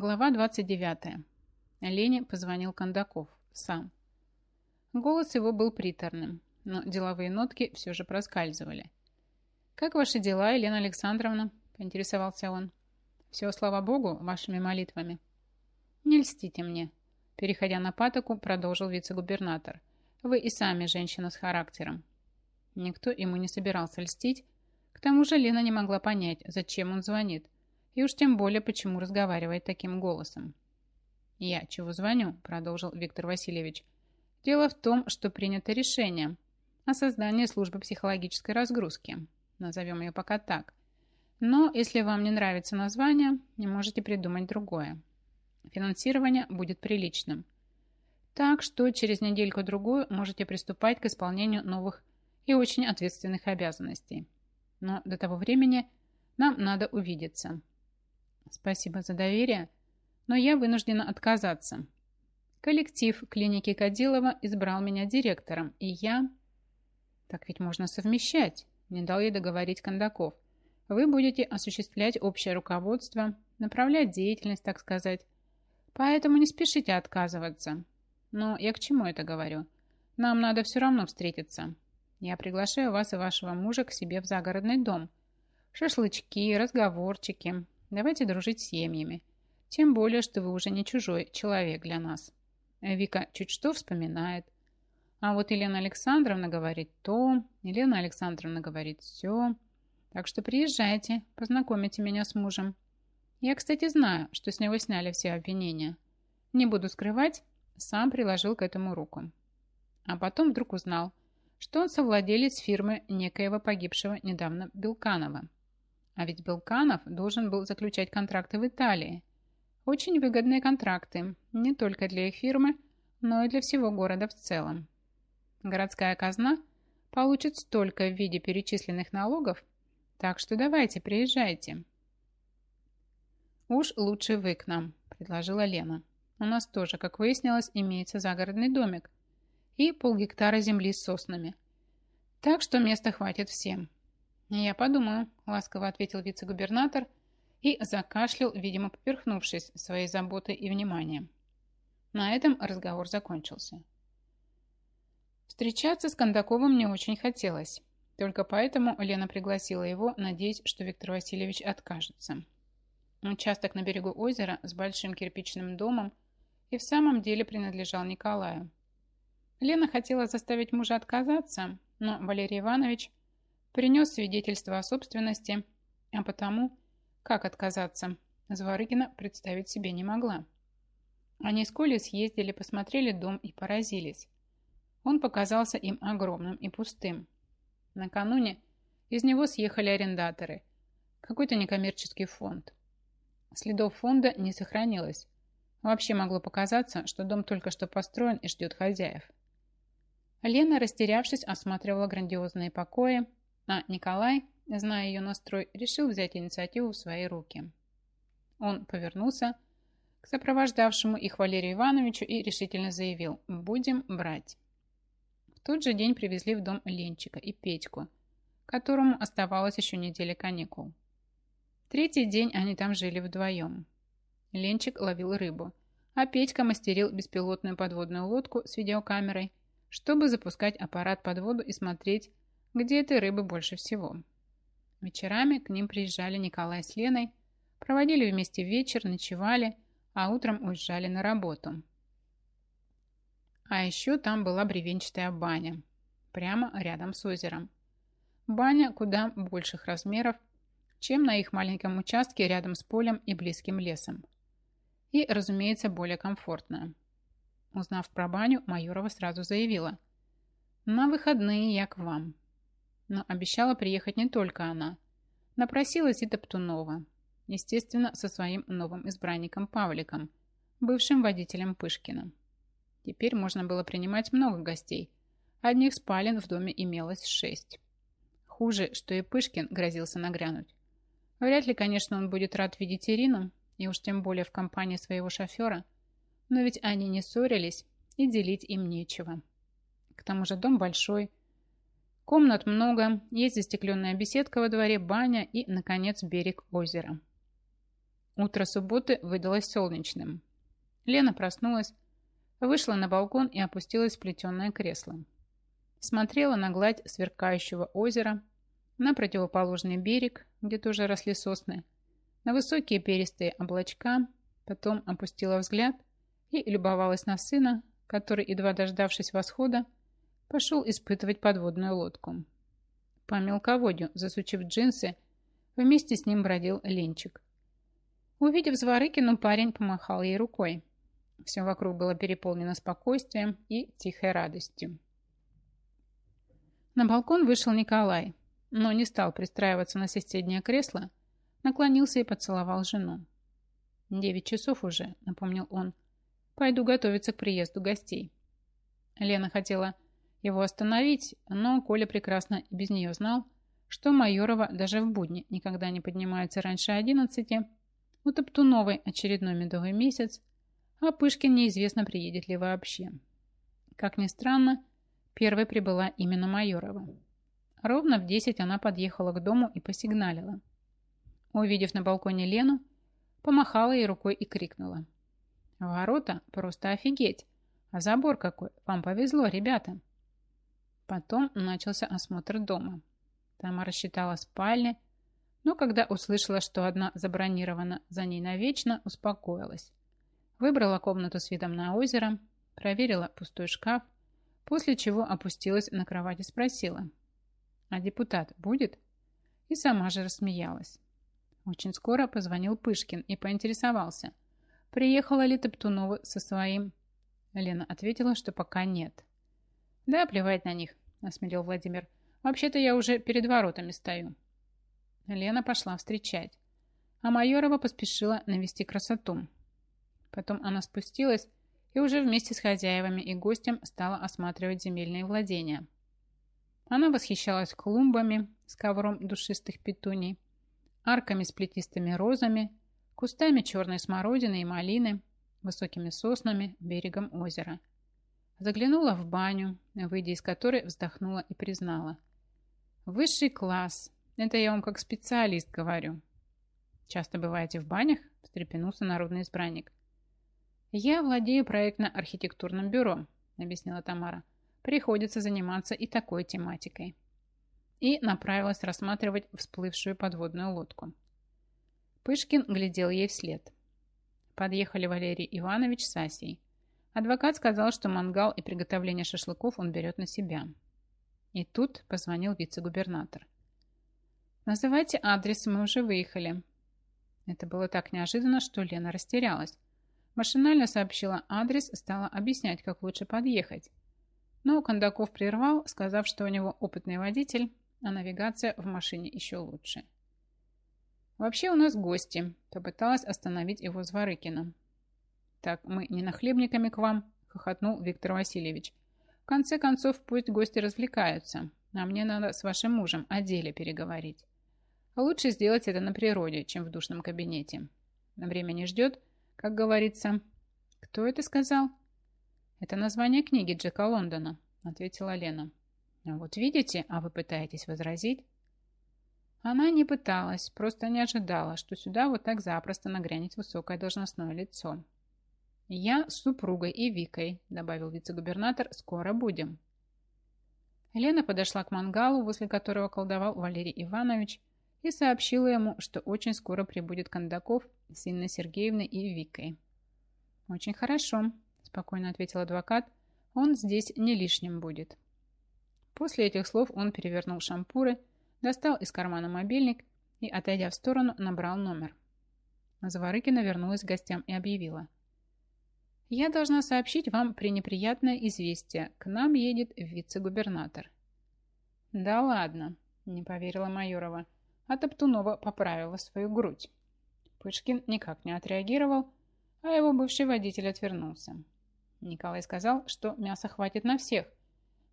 Глава 29. Лене позвонил Кондаков. Сам. Голос его был приторным, но деловые нотки все же проскальзывали. «Как ваши дела, Елена Александровна?» – поинтересовался он. «Все, слава богу, вашими молитвами». «Не льстите мне», – переходя на патоку, продолжил вице-губернатор. «Вы и сами женщина с характером». Никто ему не собирался льстить, к тому же Лена не могла понять, зачем он звонит, и уж тем более, почему разговаривает таким голосом. «Я чего звоню?» – продолжил Виктор Васильевич. «Дело в том, что принято решение о создании службы психологической разгрузки. Назовем ее пока так. Но если вам не нравится название, не можете придумать другое. Финансирование будет приличным. Так что через недельку-другую можете приступать к исполнению новых и очень ответственных обязанностей. Но до того времени нам надо увидеться. Спасибо за доверие, но я вынуждена отказаться. Коллектив клиники Кадилова избрал меня директором, и я... Так ведь можно совмещать, не дал ей договорить Кондаков. Вы будете осуществлять общее руководство, направлять деятельность, так сказать. Поэтому не спешите отказываться. Но я к чему это говорю? Нам надо все равно встретиться. Я приглашаю вас и вашего мужа к себе в загородный дом. Шашлычки, разговорчики. Давайте дружить с семьями. Тем более, что вы уже не чужой человек для нас. Вика чуть что вспоминает. А вот Елена Александровна говорит то, Елена Александровна говорит все. Так что приезжайте, познакомите меня с мужем. Я, кстати, знаю, что с него сняли все обвинения. Не буду скрывать, сам приложил к этому руку. А потом вдруг узнал, что он совладелец фирмы некоего погибшего недавно Белканова. А ведь Белканов должен был заключать контракты в Италии. Очень выгодные контракты, не только для их фирмы, но и для всего города в целом. Городская казна получит столько в виде перечисленных налогов, так что давайте, приезжайте. «Уж лучше вы к нам», – предложила Лена. «У нас тоже, как выяснилось, имеется загородный домик, и полгектара земли с соснами. Так что места хватит всем. «Я подумаю», — ласково ответил вице-губернатор и закашлял, видимо, поперхнувшись своей заботой и вниманием. На этом разговор закончился. Встречаться с Кондаковым не очень хотелось. Только поэтому Лена пригласила его, надеясь, что Виктор Васильевич откажется. Участок на берегу озера с большим кирпичным домом и в самом деле принадлежал Николаю. Лена хотела заставить мужа отказаться, но Валерий Иванович принес свидетельство о собственности, а потому, как отказаться, Зворыгина представить себе не могла. Они с Колей съездили, посмотрели дом и поразились. Он показался им огромным и пустым. Накануне из него съехали арендаторы, какой-то некоммерческий фонд. Следов фонда не сохранилось. Вообще могло показаться, что дом только что построен и ждет хозяев. Лена, растерявшись, осматривала грандиозные покои, а Николай, зная ее настрой, решил взять инициативу в свои руки. Он повернулся к сопровождавшему их Валерию Ивановичу и решительно заявил «Будем брать». В тот же день привезли в дом Ленчика и Петьку, которому оставалось еще неделя каникул. Третий день они там жили вдвоем. Ленчик ловил рыбу, а Петька мастерил беспилотную подводную лодку с видеокамерой чтобы запускать аппарат под воду и смотреть, где этой рыбы больше всего. Вечерами к ним приезжали Николай с Леной, проводили вместе вечер, ночевали, а утром уезжали на работу. А еще там была бревенчатая баня, прямо рядом с озером. Баня куда больших размеров, чем на их маленьком участке рядом с полем и близким лесом. И, разумеется, более комфортная. Узнав про баню, Майорова сразу заявила. «На выходные я к вам». Но обещала приехать не только она. Напросилась и Топтунова. Естественно, со своим новым избранником Павликом, бывшим водителем Пышкина. Теперь можно было принимать много гостей. Одних спален в доме имелось шесть. Хуже, что и Пышкин грозился нагрянуть. Вряд ли, конечно, он будет рад видеть Ирину, и уж тем более в компании своего шофера – но ведь они не ссорились, и делить им нечего. К тому же дом большой. Комнат много, есть застекленная беседка во дворе, баня и, наконец, берег озера. Утро субботы выдалось солнечным. Лена проснулась, вышла на балкон и опустилась в плетеное кресло. Смотрела на гладь сверкающего озера, на противоположный берег, где тоже росли сосны, на высокие перистые облачка, потом опустила взгляд и любовалась на сына, который, едва дождавшись восхода, пошел испытывать подводную лодку. По мелководью, засучив джинсы, вместе с ним бродил Ленчик. Увидев Зворыкину, парень помахал ей рукой. Все вокруг было переполнено спокойствием и тихой радостью. На балкон вышел Николай, но не стал пристраиваться на соседнее кресло, наклонился и поцеловал жену. «Девять часов уже», — напомнил он. «Пойду готовиться к приезду гостей». Лена хотела его остановить, но Коля прекрасно и без нее знал, что Майорова даже в будни никогда не поднимается раньше одиннадцати, у Топтуновой очередной медовый месяц, а Пышкин неизвестно, приедет ли вообще. Как ни странно, первой прибыла именно Майорова. Ровно в десять она подъехала к дому и посигналила. Увидев на балконе Лену, помахала ей рукой и крикнула. «Ворота просто офигеть! А забор какой! Вам повезло, ребята!» Потом начался осмотр дома. Тамара считала спальни, но когда услышала, что одна забронирована за ней навечно, успокоилась. Выбрала комнату с видом на озеро, проверила пустой шкаф, после чего опустилась на кровать и спросила, «А депутат будет?» И сама же рассмеялась. Очень скоро позвонил Пышкин и поинтересовался, приехала ли Топтунова со своим. Лена ответила, что пока нет. «Да, плевать на них», – осмелел Владимир. «Вообще-то я уже перед воротами стою». Лена пошла встречать, а Майорова поспешила навести красоту. Потом она спустилась и уже вместе с хозяевами и гостем стала осматривать земельные владения. Она восхищалась клумбами с ковром душистых петуний, арками с плетистыми розами, кустами черной смородины и малины, высокими соснами, берегом озера. Заглянула в баню, выйдя из которой вздохнула и признала. «Высший класс! Это я вам как специалист говорю». «Часто бываете в банях?» – встрепенулся народный избранник. «Я владею проектно-архитектурным бюро», – объяснила Тамара. «Приходится заниматься и такой тематикой» и направилась рассматривать всплывшую подводную лодку. Пышкин глядел ей вслед. Подъехали Валерий Иванович с Асей. Адвокат сказал, что мангал и приготовление шашлыков он берет на себя. И тут позвонил вице-губернатор. «Называйте адрес, мы уже выехали». Это было так неожиданно, что Лена растерялась. Машинально сообщила адрес, стала объяснять, как лучше подъехать. Но Кондаков прервал, сказав, что у него опытный водитель, а навигация в машине еще лучше. «Вообще у нас гости», – попыталась остановить его Зворыкина. «Так мы не нахлебниками к вам», – хохотнул Виктор Васильевич. «В конце концов, пусть гости развлекаются, а мне надо с вашим мужем о деле переговорить. Лучше сделать это на природе, чем в душном кабинете. Время не ждет, как говорится. Кто это сказал?» «Это название книги Джека Лондона», – ответила Лена. Вот видите, а вы пытаетесь возразить. Она не пыталась, просто не ожидала, что сюда вот так запросто нагрянет высокое должностное лицо. «Я с супругой и Викой», — добавил вице-губернатор, — «скоро будем». Елена подошла к мангалу, возле которого колдовал Валерий Иванович, и сообщила ему, что очень скоро прибудет Кондаков с Инной Сергеевной и Викой. «Очень хорошо», — спокойно ответил адвокат, — «он здесь не лишним будет». После этих слов он перевернул шампуры, достал из кармана мобильник и, отойдя в сторону, набрал номер. Заворыкина вернулась к гостям и объявила. «Я должна сообщить вам пренеприятное известие. К нам едет вице-губернатор». «Да ладно», – не поверила Майорова, а Топтунова поправила свою грудь. Пышкин никак не отреагировал, а его бывший водитель отвернулся. Николай сказал, что мяса хватит на всех,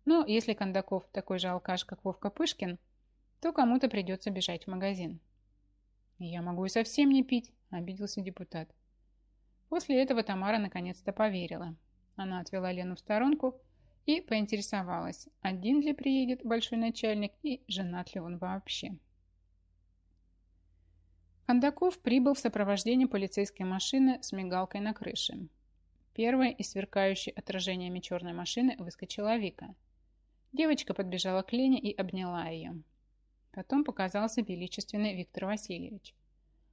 но если Кондаков такой же алкаш, как Вовка Пышкин, то кому-то придется бежать в магазин. «Я могу и совсем не пить», – обиделся депутат. После этого Тамара наконец-то поверила. Она отвела Лену в сторонку и поинтересовалась, один ли приедет большой начальник и женат ли он вообще. Кондаков прибыл в сопровождении полицейской машины с мигалкой на крыше. Первой из сверкающей отражениями черной машины выскочила Вика. Девочка подбежала к Лене и обняла ее. Потом показался величественный Виктор Васильевич.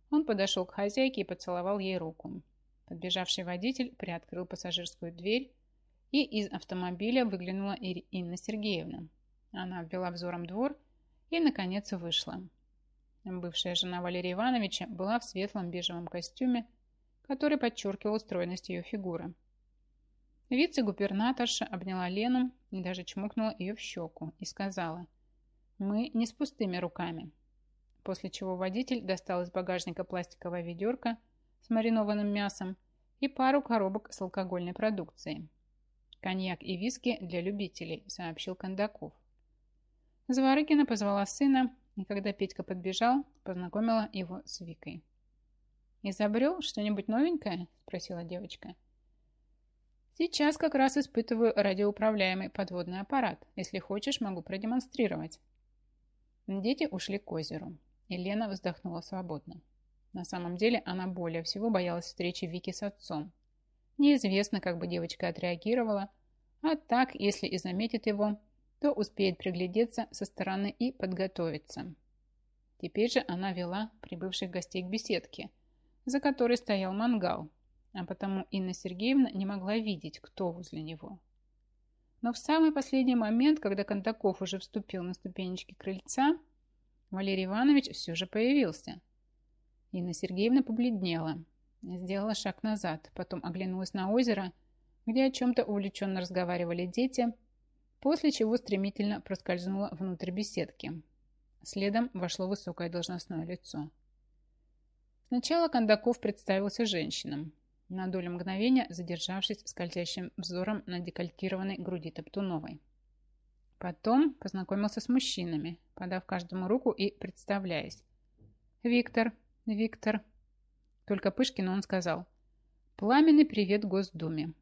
Он подошел к хозяйке и поцеловал ей руку. Подбежавший водитель приоткрыл пассажирскую дверь, и из автомобиля выглянула Инна Сергеевна. Она ввела взором двор и, наконец, вышла. Бывшая жена Валерия Ивановича была в светлом бежевом костюме, который подчеркивал стройность ее фигуры. Вице-губернаторша обняла Лену и даже чмокнула ее в щеку и сказала «Мы не с пустыми руками». После чего водитель достал из багажника пластиковое ведерко с маринованным мясом и пару коробок с алкогольной продукцией. «Коньяк и виски для любителей», — сообщил Кондаков. Заворыкина позвала сына, и когда Петька подбежал, познакомила его с Викой. «Изобрел что-нибудь новенькое?» – спросила девочка. «Сейчас как раз испытываю радиоуправляемый подводный аппарат. Если хочешь, могу продемонстрировать». Дети ушли к озеру, и Лена вздохнула свободно. На самом деле она более всего боялась встречи Вики с отцом. Неизвестно, как бы девочка отреагировала, а так, если и заметит его, то успеет приглядеться со стороны и подготовиться. Теперь же она вела прибывших гостей к беседке – за которой стоял мангал, а потому Инна Сергеевна не могла видеть, кто возле него. Но в самый последний момент, когда Кондаков уже вступил на ступенечки крыльца, Валерий Иванович все же появился. Инна Сергеевна побледнела, сделала шаг назад, потом оглянулась на озеро, где о чем-то увлеченно разговаривали дети, после чего стремительно проскользнула внутрь беседки. Следом вошло высокое должностное лицо. Сначала Кондаков представился женщинам, на долю мгновения задержавшись скользящим взором на декольтированной груди Топтуновой. Потом познакомился с мужчинами, подав каждому руку и представляясь. «Виктор, Виктор». Только Пышкину он сказал «Пламенный привет Госдуме».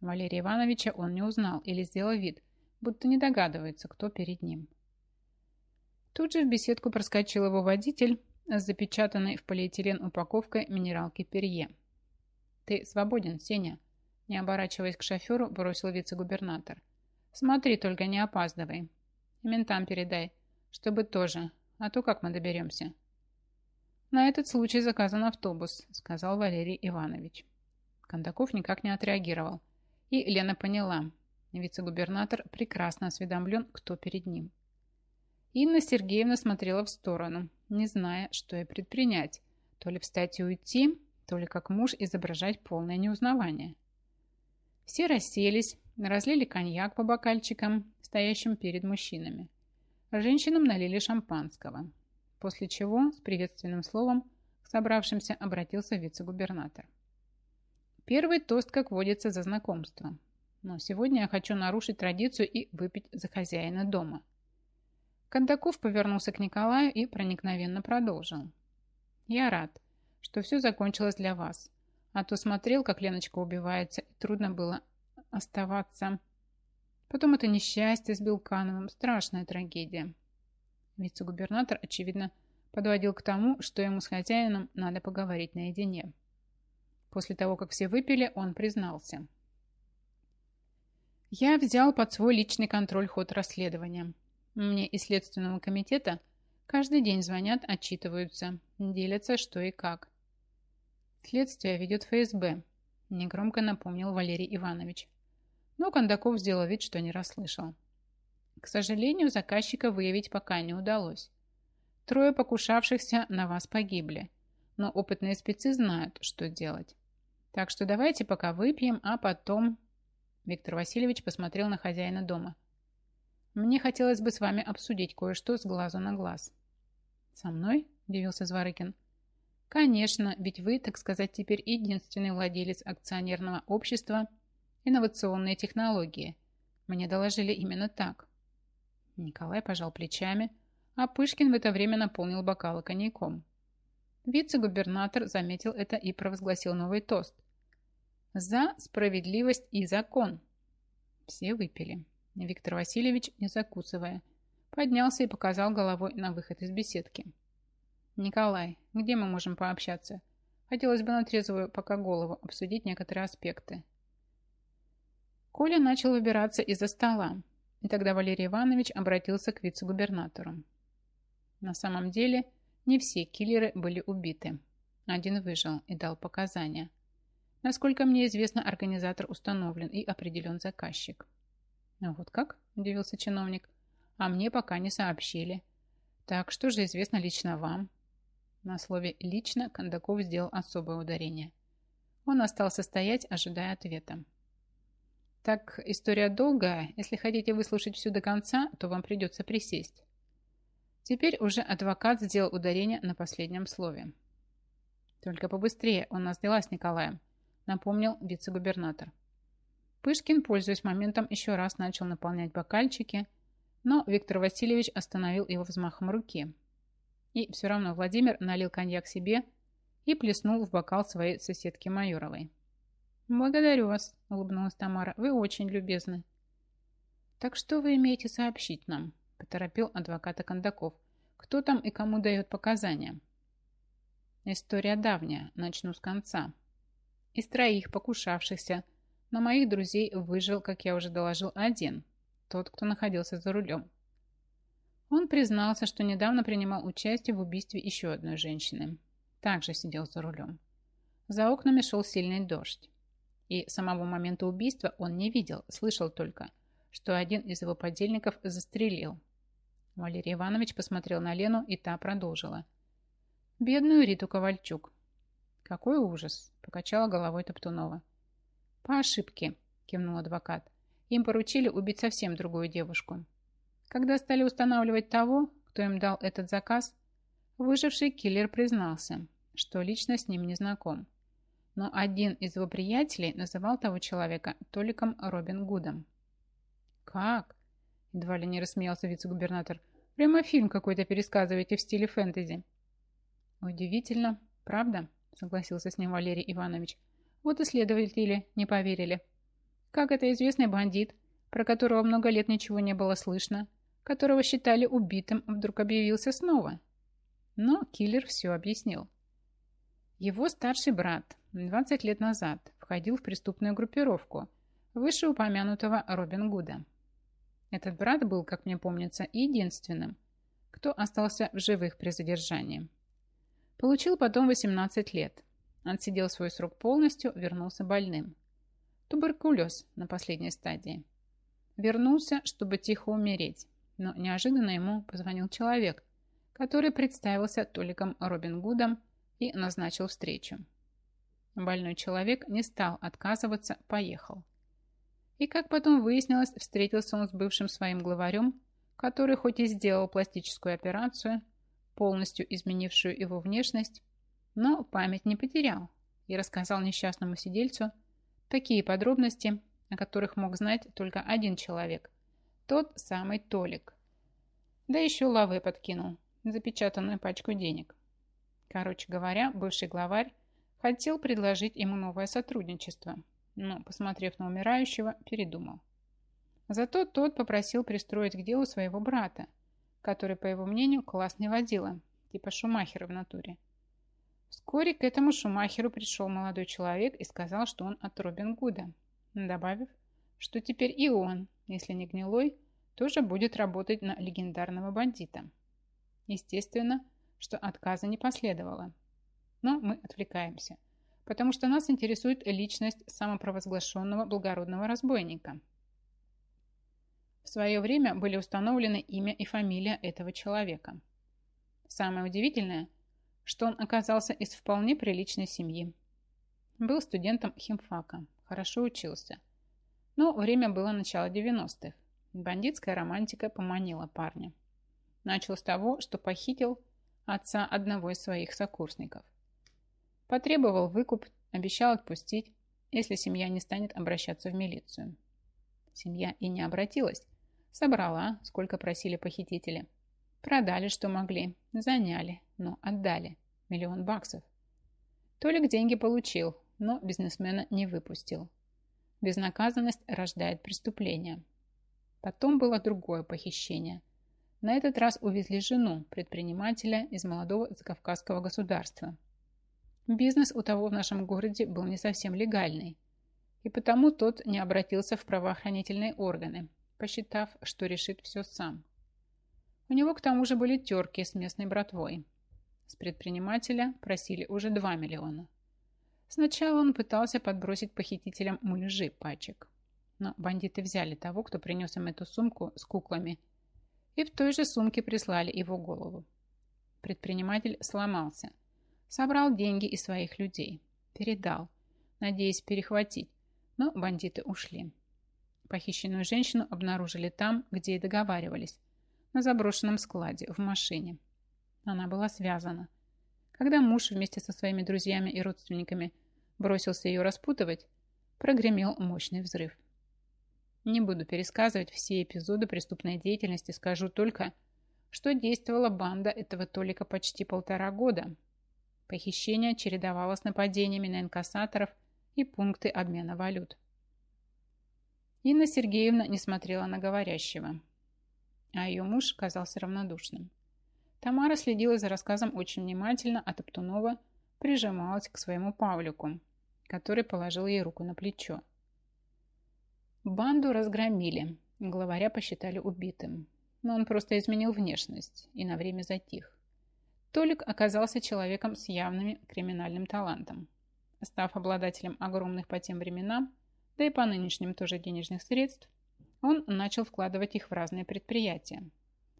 Валерия Ивановича он не узнал или сделал вид, будто не догадывается, кто перед ним. Тут же в беседку проскочил его водитель с запечатанной в полиэтилен упаковкой минералки Перье. «Ты свободен, Сеня?» Не оборачиваясь к шоферу, бросил вице-губернатор. «Смотри, только не опаздывай. Ментам передай, чтобы тоже, а то как мы доберемся?» «На этот случай заказан автобус», — сказал Валерий Иванович. Кондаков никак не отреагировал. И Лена поняла. Вице-губернатор прекрасно осведомлен, кто перед ним. Инна Сергеевна смотрела в сторону, не зная, что ей предпринять. То ли встать и уйти, то ли как муж изображать полное неузнавание. Все расселись, разлили коньяк по бокальчикам, стоящим перед мужчинами. Женщинам налили шампанского, после чего с приветственным словом к собравшимся обратился вице-губернатор. Первый тост, как водится, за знакомство. Но сегодня я хочу нарушить традицию и выпить за хозяина дома – Кондаков повернулся к Николаю и проникновенно продолжил. «Я рад, что все закончилось для вас. А то смотрел, как Леночка убивается, и трудно было оставаться. Потом это несчастье с Белкановым. Страшная трагедия». Вице-губернатор, очевидно, подводил к тому, что ему с хозяином надо поговорить наедине. После того, как все выпили, он признался. «Я взял под свой личный контроль ход расследования. Мне из Следственного комитета каждый день звонят, отчитываются, делятся что и как. Следствие ведет ФСБ, негромко напомнил Валерий Иванович. Но Кондаков сделал вид, что не расслышал. К сожалению, заказчика выявить пока не удалось. Трое покушавшихся на вас погибли, но опытные спецы знают, что делать. Так что давайте пока выпьем, а потом... Виктор Васильевич посмотрел на хозяина дома. Мне хотелось бы с вами обсудить кое-что с глазу на глаз». «Со мной?» – удивился Зворыкин. «Конечно, ведь вы, так сказать, теперь единственный владелец акционерного общества «Инновационные технологии». Мне доложили именно так». Николай пожал плечами, а Пышкин в это время наполнил бокалы коньяком. Вице-губернатор заметил это и провозгласил новый тост. «За справедливость и закон». Все выпили. Виктор Васильевич, не закусывая, поднялся и показал головой на выход из беседки. «Николай, где мы можем пообщаться? Хотелось бы на трезвую пока голову обсудить некоторые аспекты». Коля начал выбираться из-за стола, и тогда Валерий Иванович обратился к вице-губернатору. На самом деле, не все киллеры были убиты. Один выжил и дал показания. Насколько мне известно, организатор установлен и определен заказчик. «Ну «Вот как?» – удивился чиновник. «А мне пока не сообщили. Так, что же известно лично вам?» На слове «лично» Кондаков сделал особое ударение. Он остался стоять, ожидая ответа. Так, история долгая. Если хотите выслушать всю до конца, то вам придется присесть. Теперь уже адвокат сделал ударение на последнем слове. Только побыстрее, у нас дела с Николаем, напомнил вице-губернатор. Пышкин, пользуясь моментом, еще раз начал наполнять бокальчики, но Виктор Васильевич остановил его взмахом руки. И все равно Владимир налил коньяк себе и плеснул в бокал своей соседки Майоровой. «Благодарю вас», — улыбнулась Тамара. «Вы очень любезны». «Так что вы имеете сообщить нам?» — поторопил адвоката Кондаков. «Кто там и кому дает показания?» «История давняя. Начну с конца. Из троих покушавшихся на моих друзей выжил, как я уже доложил, один. Тот, кто находился за рулем. Он признался, что недавно принимал участие в убийстве еще одной женщины. Также сидел за рулем. За окнами шел сильный дождь. И самого момента убийства он не видел, слышал только, что один из его подельников застрелил. Валерий Иванович посмотрел на Лену, и та продолжила. «Бедную Риту Ковальчук». «Какой ужас!» – покачала головой Топтунова. «По ошибке», – кивнул адвокат. «Им поручили убить совсем другую девушку. Когда стали устанавливать того, кто им дал этот заказ, выживший киллер признался, что лично с ним не знаком но один из его приятелей называл того человека Толиком Робин Гудом. «Как?» – едва ли не рассмеялся вице-губернатор. «Прямо фильм какой-то пересказываете в стиле фэнтези». «Удивительно, правда?» – согласился с ним Валерий Иванович. «Вот и следователи не поверили. Как это известный бандит, про которого много лет ничего не было слышно, которого считали убитым, вдруг объявился снова?» Но киллер все объяснил. Его старший брат 20 лет назад входил в преступную группировку вышеупомянутого Робин Гуда. Этот брат был, как мне помнится, единственным, кто остался в живых при задержании. Получил потом 18 лет. Отсидел свой срок полностью, вернулся больным. Туберкулез на последней стадии. Вернулся, чтобы тихо умереть, но неожиданно ему позвонил человек, который представился Толиком Робин Гудом и назначил встречу. Больной человек не стал отказываться, поехал. И, как потом выяснилось, встретился он с бывшим своим главарем, который хоть и сделал пластическую операцию, полностью изменившую его внешность, но память не потерял и рассказал несчастному сидельцу такие подробности, о которых мог знать только один человек, тот самый Толик. Да еще лавы подкинул, запечатанную пачку денег. Короче говоря, бывший главарь Хотел предложить ему новое сотрудничество, но, посмотрев на умирающего, передумал. Зато тот попросил пристроить к делу своего брата, который, по его мнению, классный водила, типа Шумахера в натуре. Вскоре к этому Шумахеру пришел молодой человек и сказал, что он от Робин Гуда, добавив, что теперь и он, если не гнилой, тоже будет работать на легендарного бандита. Естественно, что отказа не последовало – но мы отвлекаемся, потому что нас интересует личность самопровозглашенного благородного разбойника. В свое время были установлены имя и фамилия этого человека. Самое удивительное, что он оказался из вполне приличной семьи. Был студентом химфака, хорошо учился. Но время было начало 90-х. Бандитская романтика поманила парня. Начал с того, что похитил отца одного из своих сокурсников. Потребовал выкуп, обещал отпустить, если семья не станет обращаться в милицию. Семья и не обратилась. Собрала, сколько просили похитители. Продали, что могли. Заняли, но отдали. Миллион баксов. Толик деньги получил, но бизнесмена не выпустил. Безнаказанность рождает преступление. Потом было другое похищение. На этот раз увезли жену предпринимателя из молодого закавказского государства. Бизнес у того в нашем городе был не совсем легальный, и потому тот не обратился в правоохранительные органы, посчитав, что решит все сам. У него к тому же были терки с местной братвой. С предпринимателя просили уже 2 миллиона. Сначала он пытался подбросить похитителям муляжи пачек. Но бандиты взяли того, кто принес им эту сумку с куклами – и в той же сумке прислали его голову. Предприниматель сломался, собрал деньги из своих людей, передал, надеясь перехватить, но бандиты ушли. Похищенную женщину обнаружили там, где и договаривались, на заброшенном складе, в машине. Она была связана. Когда муж вместе со своими друзьями и родственниками бросился ее распутывать, прогремел мощный взрыв. Не буду пересказывать все эпизоды преступной деятельности, скажу только, что действовала банда этого Толика почти полтора года. Похищение чередовалось нападениями на инкассаторов и пункты обмена валют. Инна Сергеевна не смотрела на говорящего, а ее муж казался равнодушным. Тамара следила за рассказом очень внимательно, а Топтунова прижималась к своему Павлику, который положил ей руку на плечо. Банду разгромили. Главаря посчитали убитым. Но он просто изменил внешность и на время затих. Толик оказался человеком с явным криминальным талантом. Став обладателем огромных по тем временам, да и по нынешним тоже денежных средств, он начал вкладывать их в разные предприятия.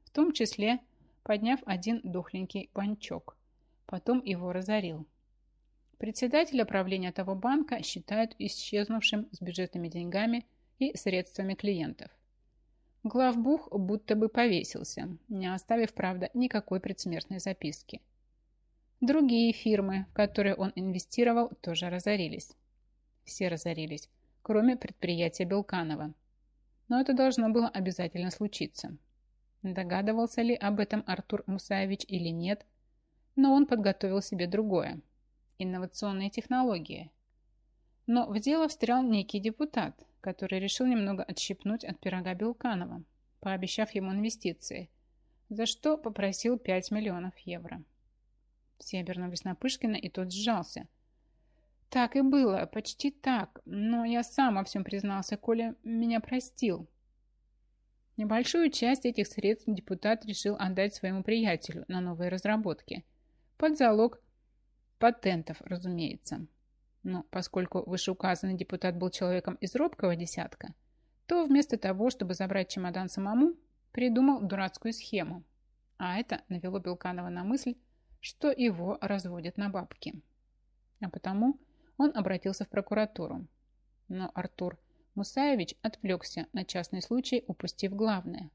В том числе подняв один дохленький банчок. Потом его разорил. Председателя правления того банка считают исчезнувшим с бюджетными деньгами и средствами клиентов. Главбух будто бы повесился, не оставив, правда, никакой предсмертной записки. Другие фирмы, в которые он инвестировал, тоже разорились. Все разорились, кроме предприятия Белканова. Но это должно было обязательно случиться. Догадывался ли об этом Артур Мусаевич или нет, но он подготовил себе другое – инновационные технологии. Но в дело встрял некий депутат, который решил немного отщипнуть от пирога Белканова, пообещав ему инвестиции, за что попросил 5 миллионов евро. Все обернулись на Пышкина, и тот сжался. Так и было, почти так, но я сам во всем признался, Коля меня простил. Небольшую часть этих средств депутат решил отдать своему приятелю на новые разработки. Под залог патентов, разумеется. Но поскольку вышеуказанный депутат был человеком из робкого десятка, то вместо того, чтобы забрать чемодан самому, придумал дурацкую схему. А это навело Белканова на мысль, что его разводят на бабки. А потому он обратился в прокуратуру. Но Артур Мусаевич отвлекся на частный случай, упустив главное.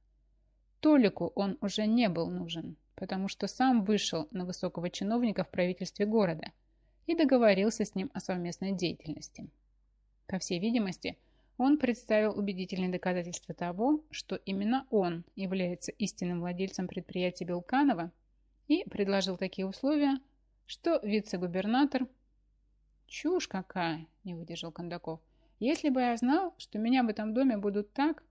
Толику он уже не был нужен, потому что сам вышел на высокого чиновника в правительстве города – и договорился с ним о совместной деятельности. По всей видимости, он представил убедительные доказательства того, что именно он является истинным владельцем предприятия Белканова и предложил такие условия, что вице-губернатор... «Чушь какая!» – не выдержал Кондаков. «Если бы я знал, что меня в этом доме будут так...»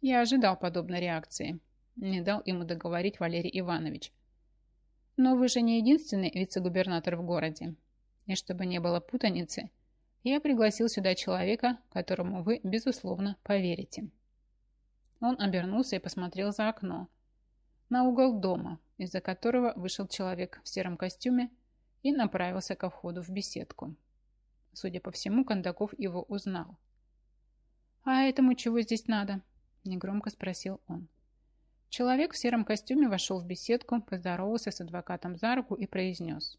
Я ожидал подобной реакции. Не дал ему договорить Валерий Иванович. Но вы же не единственный вице-губернатор в городе. И чтобы не было путаницы, я пригласил сюда человека, которому вы, безусловно, поверите. Он обернулся и посмотрел за окно, на угол дома, из-за которого вышел человек в сером костюме и направился ко входу в беседку. Судя по всему, Кондаков его узнал. «А этому чего здесь надо?» – негромко спросил он. Человек в сером костюме вошел в беседку, поздоровался с адвокатом за руку и произнес.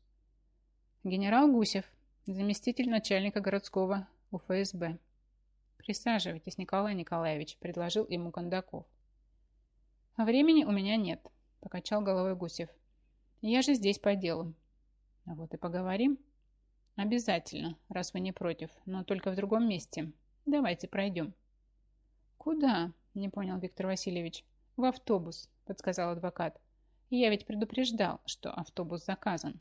«Генерал Гусев, заместитель начальника городского УФСБ». «Присаживайтесь, Николай Николаевич», – предложил ему Кондаков. «А времени у меня нет», – покачал головой Гусев. «Я же здесь по делу». «А вот и поговорим». «Обязательно, раз вы не против, но только в другом месте. Давайте пройдем». «Куда?» – не понял Виктор Васильевич. «В автобус», – подсказал адвокат. «Я ведь предупреждал, что автобус заказан».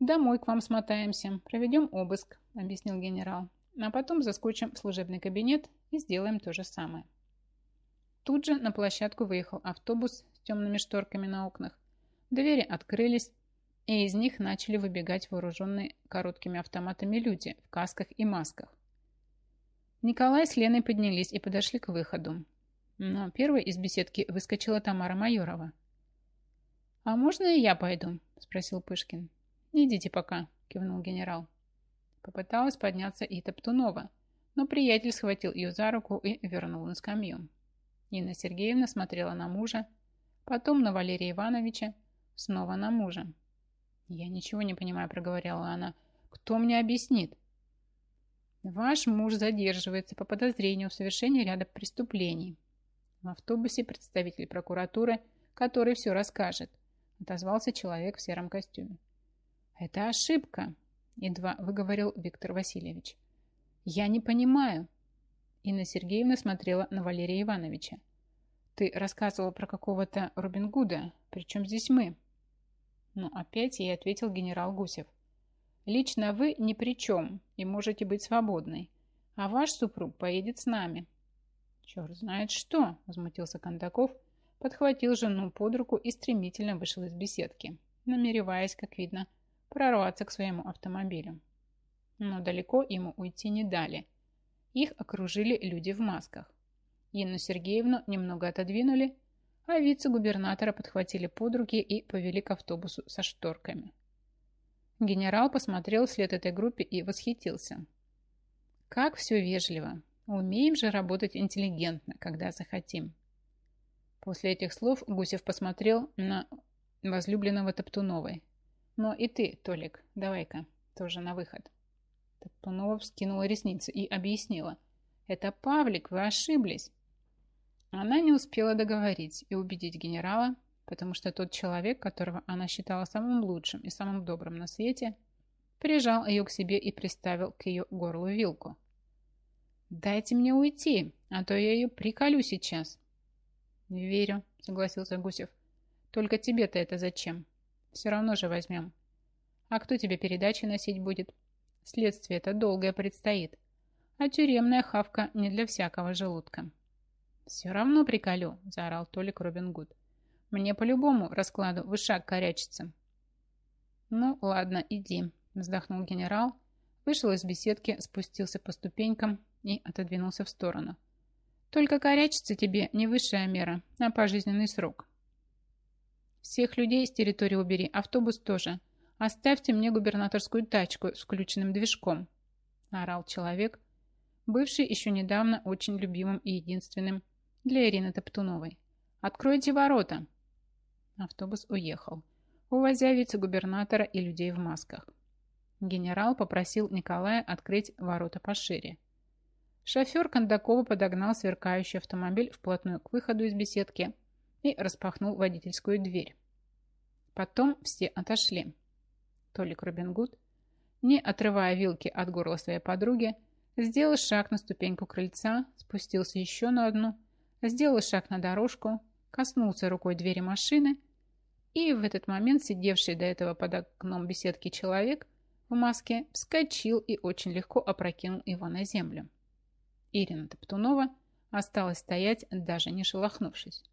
«Домой к вам смотаемся, проведем обыск», – объяснил генерал. «А потом заскочим в служебный кабинет и сделаем то же самое». Тут же на площадку выехал автобус с темными шторками на окнах. Двери открылись, и из них начали выбегать вооруженные короткими автоматами люди в касках и масках. Николай с Леной поднялись и подошли к выходу. Но первой из беседки выскочила Тамара Майорова. «А можно и я пойду?» – спросил Пышкин. «Идите пока», – кивнул генерал. Попыталась подняться и Топтунова, но приятель схватил ее за руку и вернул на скамью. Нина Сергеевна смотрела на мужа, потом на Валерия Ивановича, снова на мужа. «Я ничего не понимаю», – проговорила она. «Кто мне объяснит?» «Ваш муж задерживается по подозрению в совершении ряда преступлений». В автобусе представитель прокуратуры, который все расскажет, отозвался человек в сером костюме. «Это ошибка», – едва выговорил Виктор Васильевич. «Я не понимаю». Инна Сергеевна смотрела на Валерия Ивановича. «Ты рассказывал про какого-то Робин Гуда. Причем здесь мы?» Ну, опять ей ответил генерал Гусев. «Лично вы ни при чем и можете быть свободной, а ваш супруг поедет с нами». «Черт знает что!» – возмутился Кондаков, подхватил жену под руку и стремительно вышел из беседки, намереваясь, как видно, прорваться к своему автомобилю. Но далеко ему уйти не дали. Их окружили люди в масках. Инну Сергеевну немного отодвинули, а вице-губернатора подхватили под руки и повели к автобусу со шторками. Генерал посмотрел вслед этой группе и восхитился. Как все вежливо. Умеем же работать интеллигентно, когда захотим. После этих слов Гусев посмотрел на возлюбленного Топтуновой. Но и ты, Толик, давай-ка, тоже на выход. Топтунова вскинула ресницы и объяснила. Это Павлик, вы ошиблись. Она не успела договорить и убедить генерала, потому что тот человек, которого она считала самым лучшим и самым добрым на свете, прижал ее к себе и приставил к ее горлу вилку. «Дайте мне уйти, а то я ее приколю сейчас». «Верю», — согласился Гусев. «Только тебе-то это зачем? Все равно же возьмем. А кто тебе передачи носить будет? Следствие-то долгое предстоит, а тюремная хавка не для всякого желудка». «Все равно приколю», – заорал Толик Робин Гуд. «Мне по любому раскладу вышаг корячится». «Ну, ладно, иди», – вздохнул генерал, вышел из беседки, спустился по ступенькам и отодвинулся в сторону. «Только корячиться тебе не высшая мера, а пожизненный срок». «Всех людей с территории убери, автобус тоже. Оставьте мне губернаторскую тачку с включенным движком», – орал человек, бывший еще недавно очень любимым и единственным для Ирины Топтуновой. «Откройте ворота!» Автобус уехал, увозя вице-губернатора и людей в масках. Генерал попросил Николая открыть ворота пошире. Шофер Кондакова подогнал сверкающий автомобиль вплотную к выходу из беседки и распахнул водительскую дверь. Потом все отошли. Толик Робингуд, не отрывая вилки от горла своей подруги, сделал шаг на ступеньку крыльца, спустился еще на одну сделал шаг на дорожку, коснулся рукой двери машины, и в этот момент сидевший до этого под окном беседки человек в маске вскочил и очень легко опрокинул его на землю. Ирина Топтунова осталась стоять, даже не шелохнувшись.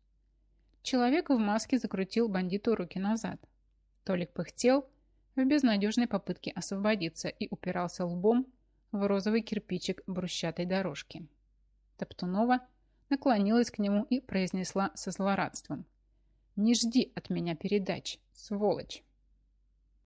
Человек в маске закрутил бандиту руки назад. Толик пыхтел в безнадежной попытке освободиться и упирался лбом в розовый кирпичик брусчатой дорожки. Топтунова наклонилась к нему и произнесла со злорадством. «Не жди от меня передач, сволочь!»